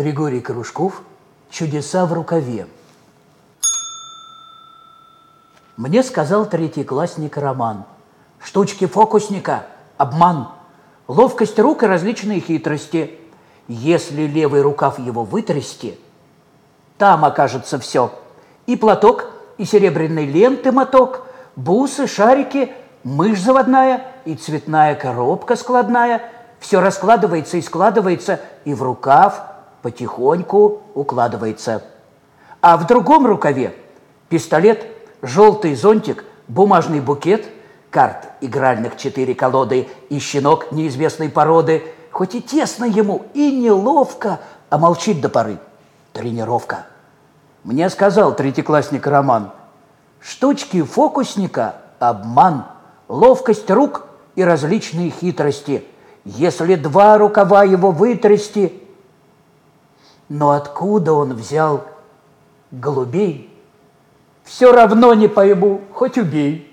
Григорий Кружков «Чудеса в рукаве». Мне сказал третий классник Роман. Штучки фокусника, обман, ловкость рук и различные хитрости. Если левый рукав его вытрясти, там окажется все. И платок, и серебряной ленты моток, бусы, шарики, мышь заводная и цветная коробка складная. Все раскладывается и складывается, и в рукав потихоньку укладывается. А в другом рукаве пистолет, желтый зонтик, бумажный букет, карт игральных четыре колоды и щенок неизвестной породы. Хоть и тесно ему, и неловко, а молчит до поры. Тренировка. Мне сказал третьеклассник Роман, штучки фокусника – обман, ловкость рук и различные хитрости. Если два рукава его вытрясти, но откуда он взял голубей? Все равно не пойму, хоть убей.